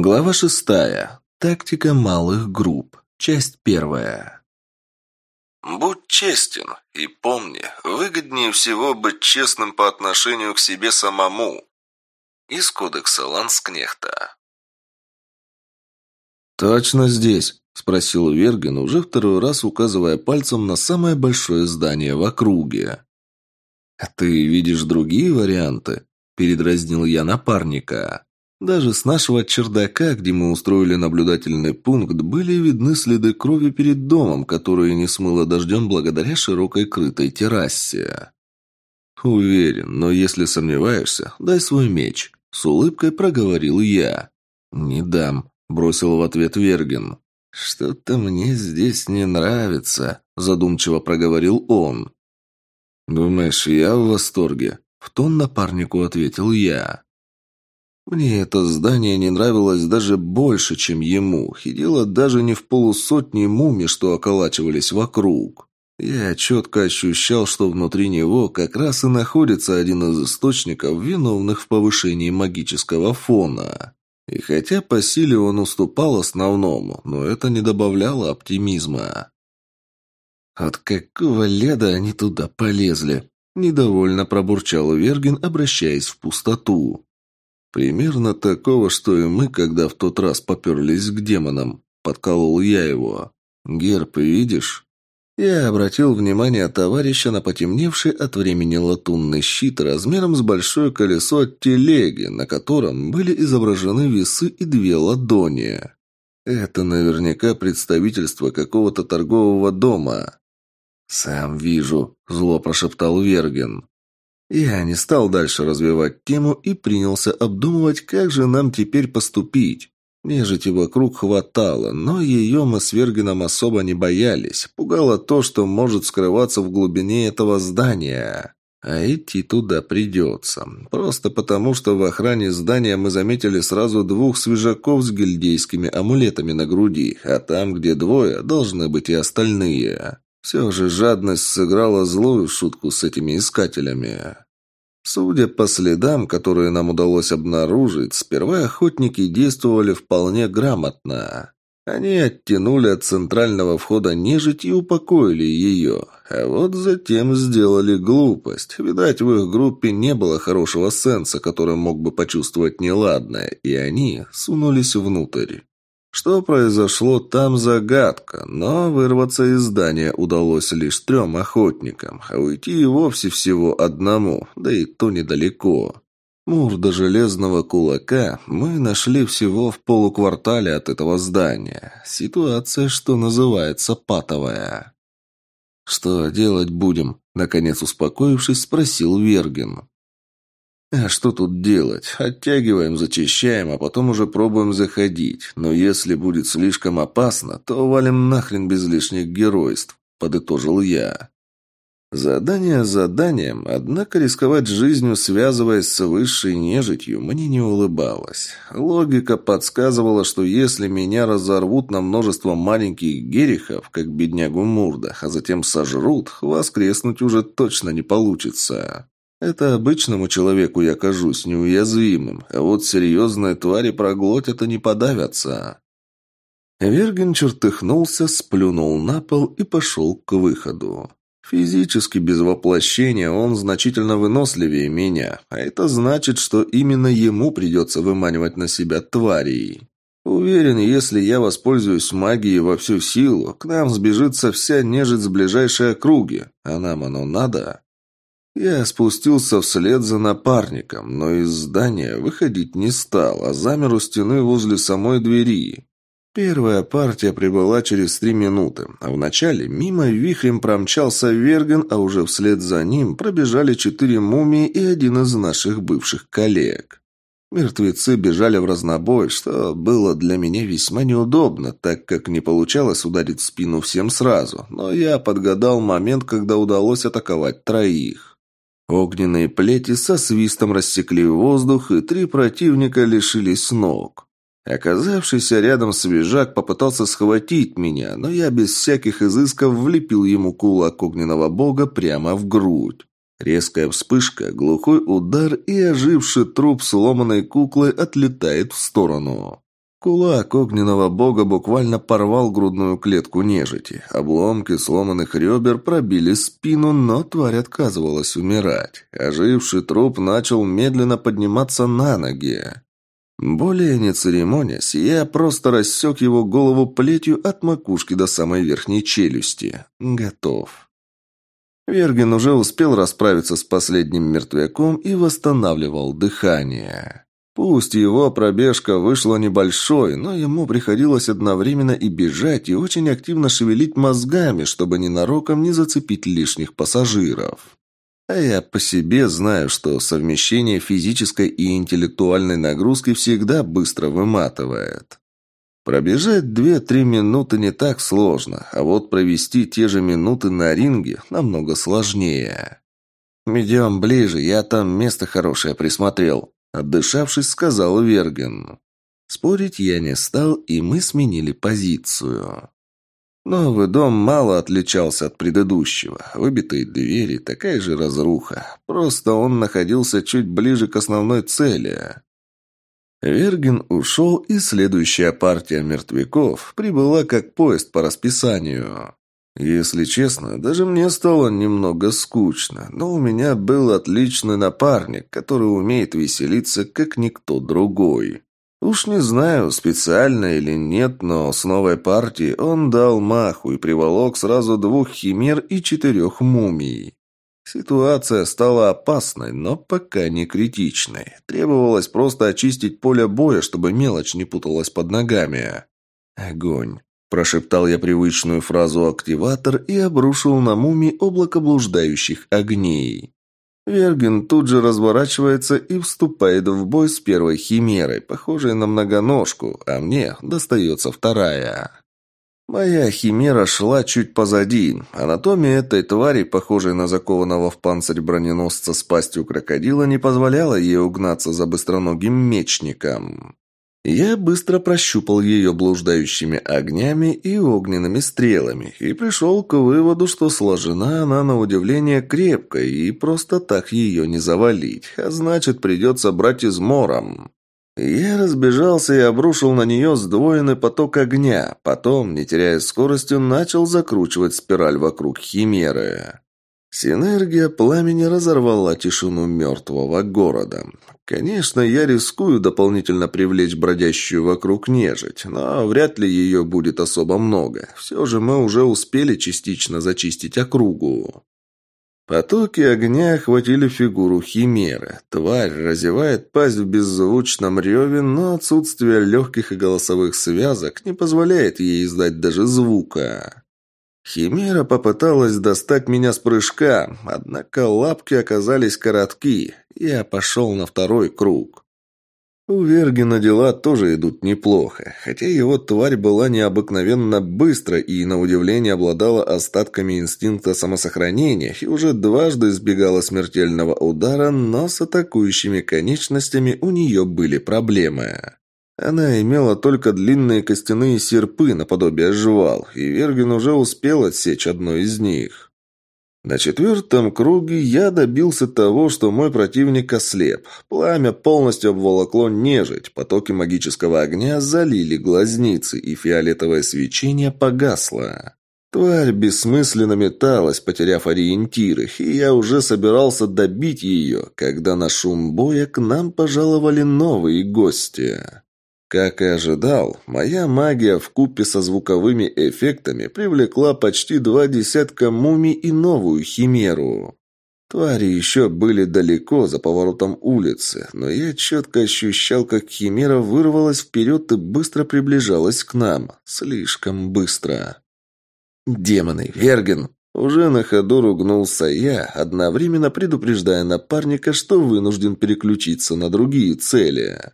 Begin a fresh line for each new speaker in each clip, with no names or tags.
Глава шестая. Тактика малых групп. Часть первая.
Будь честен и помни, выгоднее всего быть честным по отношению к себе самому. Из кодекса Ланскнехта.
«Точно здесь?» – спросил Верген, уже второй раз указывая пальцем на самое большое здание в округе. «А ты видишь другие варианты?» – передразнил я напарника. Даже с нашего чердака, где мы устроили наблюдательный пункт, были видны следы крови перед домом, которые не смыло дождем благодаря широкой крытой террасе. «Уверен, но если сомневаешься, дай свой меч», — с улыбкой проговорил я. «Не дам», — бросил в ответ Верген. «Что-то мне здесь не нравится», — задумчиво проговорил он. «Думаешь, я в восторге?» — в тон напарнику ответил я. Мне это здание не нравилось даже больше, чем ему, и дело даже не в полусотни муми, что околачивались вокруг. Я четко ощущал, что внутри него как раз и находится один из источников, виновных в повышении магического фона. И хотя по силе он уступал основному, но это не добавляло оптимизма. «От какого леда они туда полезли?» Недовольно пробурчал Вергин, обращаясь в пустоту. «Примерно такого, что и мы, когда в тот раз поперлись к демонам», — подколол я его. «Герб видишь?» Я обратил внимание товарища на потемневший от времени латунный щит размером с большое колесо от телеги, на котором были изображены весы и две ладони. Это наверняка представительство какого-то торгового дома. «Сам вижу», — зло прошептал Верген. Я не стал дальше развивать тему и принялся обдумывать, как же нам теперь поступить. Нежити вокруг хватало, но ее мы с Вергином особо не боялись. Пугало то, что может скрываться в глубине этого здания. А идти туда придется. Просто потому, что в охране здания мы заметили сразу двух свежаков с гильдейскими амулетами на груди, а там, где двое, должны быть и остальные. Все же жадность сыграла злую шутку с этими искателями. Судя по следам, которые нам удалось обнаружить, сперва охотники действовали вполне грамотно. Они оттянули от центрального входа нежить и упокоили ее, а вот затем сделали глупость. Видать, в их группе не было хорошего сенса, который мог бы почувствовать неладное, и они сунулись внутрь. Что произошло там загадка, но вырваться из здания удалось лишь трем охотникам, а уйти и вовсе всего одному, да и то недалеко. Мурда железного кулака мы нашли всего в полуквартале от этого здания. Ситуация, что называется, патовая. «Что делать будем?» – наконец успокоившись, спросил Верген. А что тут делать? Оттягиваем, зачищаем, а потом уже пробуем заходить. Но если будет слишком опасно, то валим нахрен без лишних геройств, подытожил я. Задание заданием, однако рисковать жизнью, связываясь с высшей нежитью, мне не улыбалось. Логика подсказывала, что если меня разорвут на множество маленьких герихов, как беднягу Мурда, а затем сожрут, воскреснуть уже точно не получится. Это обычному человеку я кажусь неуязвимым, а вот серьезные твари проглотят и не подавятся. Верген чертыхнулся, сплюнул на пол и пошел к выходу. Физически без воплощения он значительно выносливее меня, а это значит, что именно ему придется выманивать на себя тварей. Уверен, если я воспользуюсь магией во всю силу, к нам сбежится вся нежить с ближайшей округи, а нам оно надо. Я спустился вслед за напарником, но из здания выходить не стал, а замер у стены возле самой двери. Первая партия прибыла через три минуты, а вначале мимо вихрем промчался Верген, а уже вслед за ним пробежали четыре мумии и один из наших бывших коллег. Мертвецы бежали в разнобой, что было для меня весьма неудобно, так как не получалось ударить спину всем сразу, но я подгадал момент, когда удалось атаковать троих. Огненные плети со свистом рассекли воздух, и три противника лишились ног. Оказавшийся рядом свежак попытался схватить меня, но я без всяких изысков влепил ему кулак огненного бога прямо в грудь. Резкая вспышка, глухой удар и оживший труп сломанной куклы отлетает в сторону. Кулак огненного бога буквально порвал грудную клетку нежити. Обломки сломанных ребер пробили спину, но тварь отказывалась умирать. Оживший труп начал медленно подниматься на ноги. Более не церемонясь, я просто рассек его голову плетью от макушки до самой верхней челюсти. Готов. Верген уже успел расправиться с последним мертвяком и восстанавливал дыхание. Пусть его пробежка вышла небольшой, но ему приходилось одновременно и бежать, и очень активно шевелить мозгами, чтобы ненароком не зацепить лишних пассажиров. А я по себе знаю, что совмещение физической и интеллектуальной нагрузки всегда быстро выматывает. Пробежать две-три минуты не так сложно, а вот провести те же минуты на ринге намного сложнее. «Идем ближе, я там место хорошее присмотрел», Отдышавшись, сказал Верген. Спорить я не стал, и мы сменили позицию. Новый дом мало отличался от предыдущего. Выбитые двери, такая же разруха. Просто он находился чуть ближе к основной цели. Верген ушел, и следующая партия мертвяков прибыла как поезд по расписанию. Если честно, даже мне стало немного скучно, но у меня был отличный напарник, который умеет веселиться, как никто другой. Уж не знаю, специально или нет, но с новой партией он дал маху и приволок сразу двух химер и четырех мумий. Ситуация стала опасной, но пока не критичной. Требовалось просто очистить поле боя, чтобы мелочь не путалась под ногами. Огонь. Прошептал я привычную фразу «активатор» и обрушил на муми облако блуждающих огней. Верген тут же разворачивается и вступает в бой с первой химерой, похожей на многоножку, а мне достается вторая. Моя химера шла чуть позади. Анатомия этой твари, похожей на закованного в панцирь броненосца с пастью крокодила, не позволяла ей угнаться за быстроногим мечником. Я быстро прощупал ее блуждающими огнями и огненными стрелами и пришел к выводу, что сложена она на удивление крепко и просто так ее не завалить, а значит придется брать измором. Я разбежался и обрушил на нее сдвоенный поток огня, потом, не теряя скорости, начал закручивать спираль вокруг химеры. Синергия пламени разорвала тишину мертвого города. Конечно, я рискую дополнительно привлечь бродящую вокруг нежить, но вряд ли ее будет особо много. Все же мы уже успели частично зачистить округу. Потоки огня охватили фигуру химеры. Тварь разевает пасть в беззвучном реве, но отсутствие легких и голосовых связок не позволяет ей издать даже звука. Химера попыталась достать меня с прыжка, однако лапки оказались коротки. Я пошел на второй круг. У Вергина дела тоже идут неплохо, хотя его тварь была необыкновенно быстро и, на удивление, обладала остатками инстинкта самосохранения и уже дважды избегала смертельного удара, но с атакующими конечностями у нее были проблемы. Она имела только длинные костяные серпы наподобие жвал, и Верген уже успел отсечь одно из них. На четвертом круге я добился того, что мой противник ослеп. Пламя полностью обволокло нежить, потоки магического огня залили глазницы, и фиолетовое свечение погасло. Тварь бессмысленно металась, потеряв ориентиры, и я уже собирался добить ее, когда на шум боя к нам пожаловали новые гости. Как и ожидал, моя магия в купе со звуковыми эффектами привлекла почти два десятка мумий и новую химеру. Твари еще были далеко, за поворотом улицы, но я четко ощущал, как химера вырвалась вперед и быстро приближалась к нам. Слишком быстро. «Демоны! Верген!» Уже на ходу ругнулся я, одновременно предупреждая напарника, что вынужден переключиться на другие цели.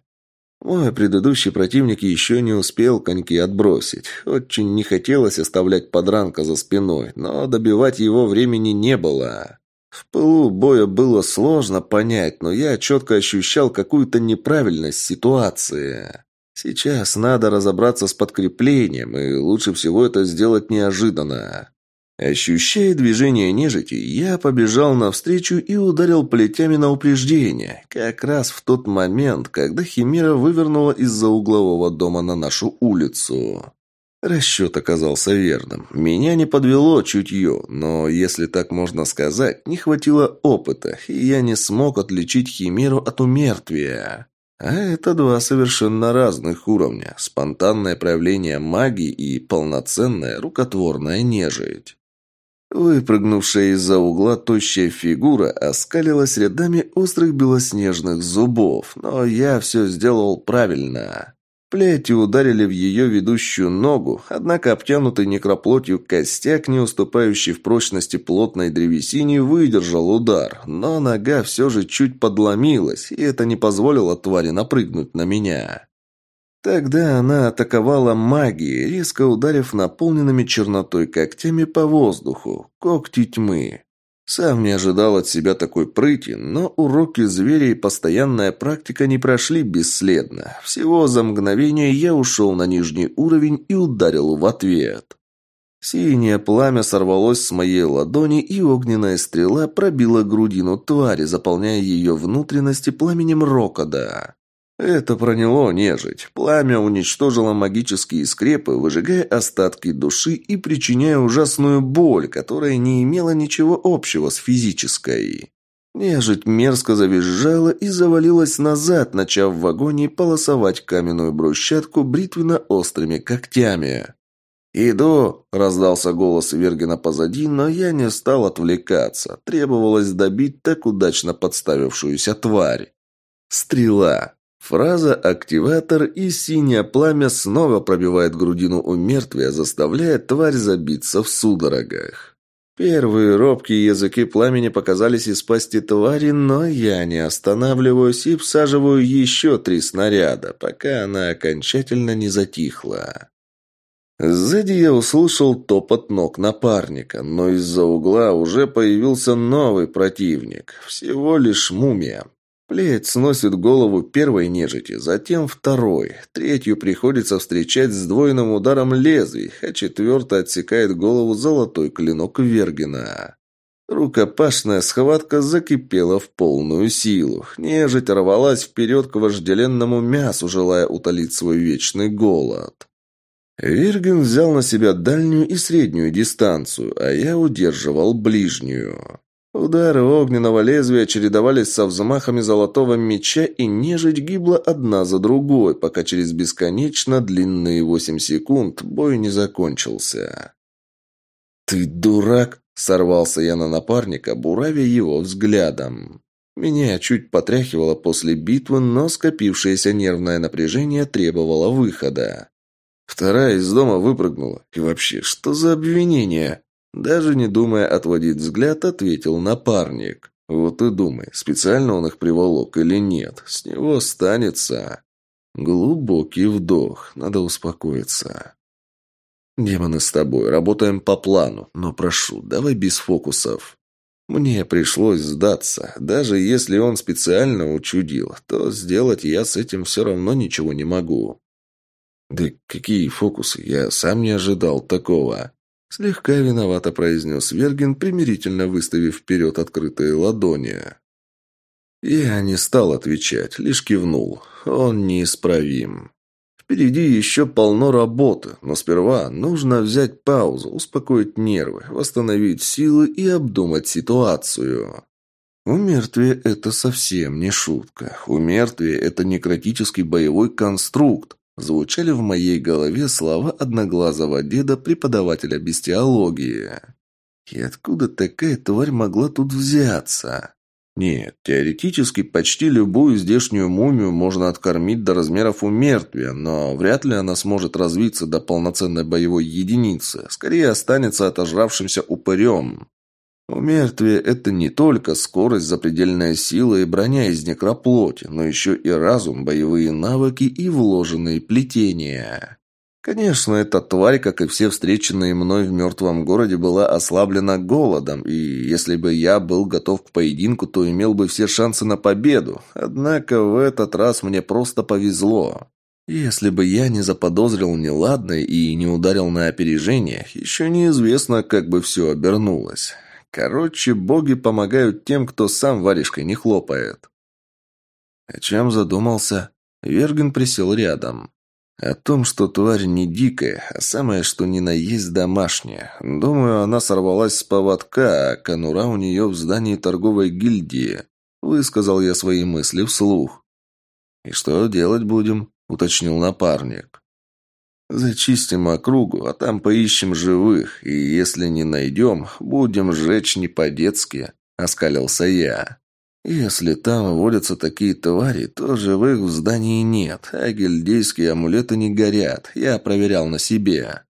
Мой предыдущий противник еще не успел коньки отбросить. Очень не хотелось оставлять подранка за спиной, но добивать его времени не было. В пылу боя было сложно понять, но я четко ощущал какую-то неправильность ситуации. Сейчас надо разобраться с подкреплением, и лучше всего это сделать неожиданно. Ощущая движение нежити, я побежал навстречу и ударил плетями на упреждение, как раз в тот момент, когда Химера вывернула из-за углового дома на нашу улицу. Расчет оказался верным. Меня не подвело чутье, но, если так можно сказать, не хватило опыта, и я не смог отличить Химеру от умертвия. А это два совершенно разных уровня. Спонтанное проявление магии и полноценная рукотворная нежить. Выпрыгнувшая из-за угла тощая фигура оскалилась рядами острых белоснежных зубов, но я все сделал правильно. Плети ударили в ее ведущую ногу, однако обтянутый некроплотью костяк, не уступающий в прочности плотной древесине, выдержал удар, но нога все же чуть подломилась, и это не позволило твари напрыгнуть на меня. Тогда она атаковала магией, резко ударив наполненными чернотой когтями по воздуху. Когти тьмы. Сам не ожидал от себя такой прыти, но уроки зверя и постоянная практика не прошли бесследно. Всего за мгновение я ушел на нижний уровень и ударил в ответ. Синее пламя сорвалось с моей ладони, и огненная стрела пробила грудину твари, заполняя ее внутренности пламенем рокода. Это проняло нежить. Пламя уничтожило магические скрепы, выжигая остатки души и причиняя ужасную боль, которая не имела ничего общего с физической. Нежить мерзко завизжала и завалилась назад, начав в агонии полосовать каменную брусчатку бритвенно-острыми когтями. «Иду!» – раздался голос Вергина позади, но я не стал отвлекаться. Требовалось добить так удачно подставившуюся тварь. Стрела. Фраза «активатор» и синее пламя снова пробивает грудину у мертвия, заставляя тварь забиться в судорогах. Первые робкие языки пламени показались из пасти твари, но я не останавливаюсь и всаживаю еще три снаряда, пока она окончательно не затихла. Сзади я услышал топот ног напарника, но из-за угла уже появился новый противник. Всего лишь мумия. Плеть сносит голову первой нежити, затем второй. Третью приходится встречать с двойным ударом лезвий, а четвертая отсекает голову золотой клинок Вергина. Рукопашная схватка закипела в полную силу. Нежить рвалась вперед к вожделенному мясу, желая утолить свой вечный голод. Вирген взял на себя дальнюю и среднюю дистанцию, а я удерживал ближнюю. Удары огненного лезвия чередовались со взмахами золотого меча, и нежить гибла одна за другой, пока через бесконечно длинные восемь секунд бой не закончился. «Ты дурак!» – сорвался я на напарника, буравя его взглядом. Меня чуть потряхивало после битвы, но скопившееся нервное напряжение требовало выхода. Вторая из дома выпрыгнула. И вообще, что за обвинение? Даже не думая отводить взгляд, ответил напарник. Вот и думай, специально он их приволок или нет. С него останется. Глубокий вдох. Надо успокоиться. «Демоны с тобой, работаем по плану, но прошу, давай без фокусов». Мне пришлось сдаться. Даже если он специально учудил, то сделать я с этим все равно ничего не могу. Да какие фокусы? Я сам не ожидал такого. Слегка виновато произнес Вергин, примирительно выставив вперед открытые ладони. Я не стал отвечать, лишь кивнул. Он неисправим. Впереди еще полно работы, но сперва нужно взять паузу, успокоить нервы, восстановить силы и обдумать ситуацию. У мертвия это совсем не шутка. У мертвия это некротический боевой конструкт, Звучали в моей голове слова одноглазого деда, преподавателя бестиологии. И откуда такая тварь могла тут взяться? Нет, теоретически почти любую здешнюю мумию можно откормить до размеров у мертвия, но вряд ли она сможет развиться до полноценной боевой единицы. Скорее останется отожравшимся упырем. У мертвия это не только скорость, запредельная сила и броня из некроплоти, но еще и разум, боевые навыки и вложенные плетения. Конечно, эта тварь, как и все встреченные мной в мертвом городе, была ослаблена голодом, и если бы я был готов к поединку, то имел бы все шансы на победу. Однако в этот раз мне просто повезло. Если бы я не заподозрил неладное и не ударил на опережение, еще неизвестно, как бы все обернулось. Короче, боги помогают тем, кто сам варежкой не хлопает. О чем задумался? Верген присел рядом. О том, что тварь не дикая, а самое, что ни на есть домашняя. Думаю, она сорвалась с поводка, а конура у нее в здании торговой гильдии. Высказал я свои мысли вслух. «И что делать будем?» – уточнил напарник. «Зачистим округу, а там поищем живых, и если не найдем, будем сжечь не по-детски», – оскалился я. Если там водятся такие твари, то живых в здании нет, а гильдейские амулеты не горят. Я проверял на себе.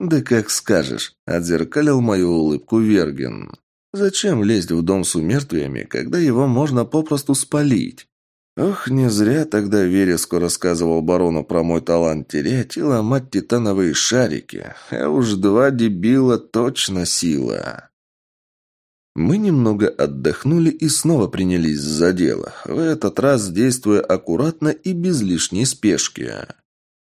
«Да как скажешь», — отзеркалил мою улыбку Верген. «Зачем лезть в дом с умертвиями, когда его можно попросту спалить?» Ох, не зря тогда Вереску рассказывал барону про мой талант терять и ломать титановые шарики. А уж два дебила точно сила. Мы немного отдохнули и снова принялись за дело, в этот раз действуя аккуратно и без лишней спешки.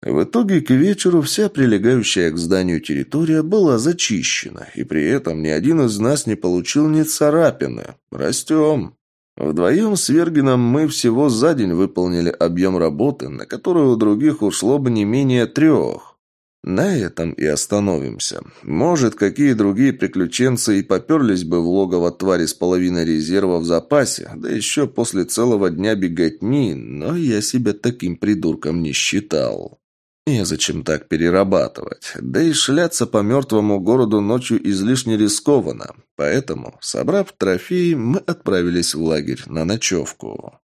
В итоге к вечеру вся прилегающая к зданию территория была зачищена, и при этом ни один из нас не получил ни царапины. Растем. Вдвоем с Вергином мы всего за день выполнили объем работы, на которую у других ушло бы не менее трех. На этом и остановимся. Может, какие другие приключенцы и поперлись бы в логово твари с половиной резерва в запасе, да еще после целого дня беготни, но я себя таким придурком не считал. Незачем так перерабатывать. Да и шляться по мертвому городу ночью излишне рискованно. Поэтому, собрав трофеи, мы отправились в лагерь на ночевку.